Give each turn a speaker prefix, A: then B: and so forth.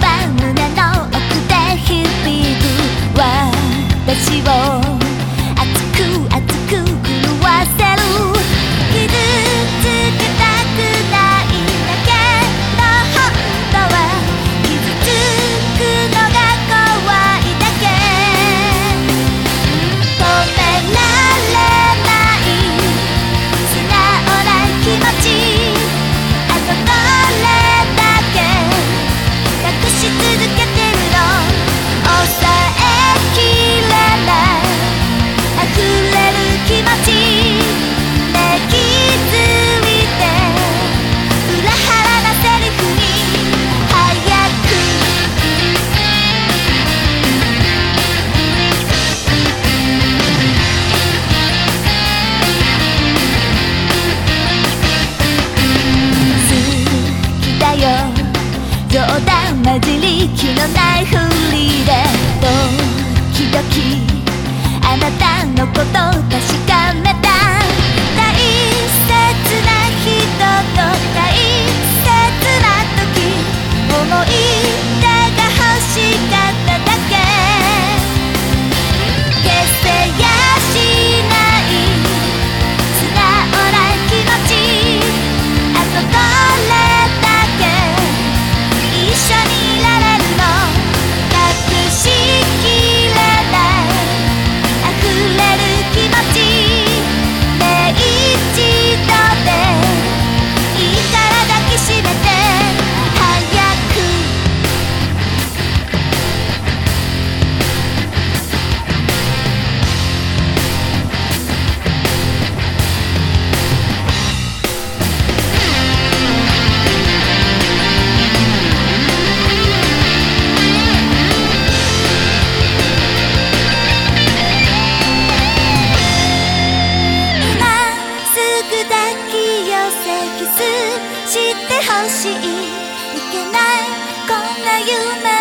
A: 半的。こと確かき寄せキスしてほしい。いけないこんな夢。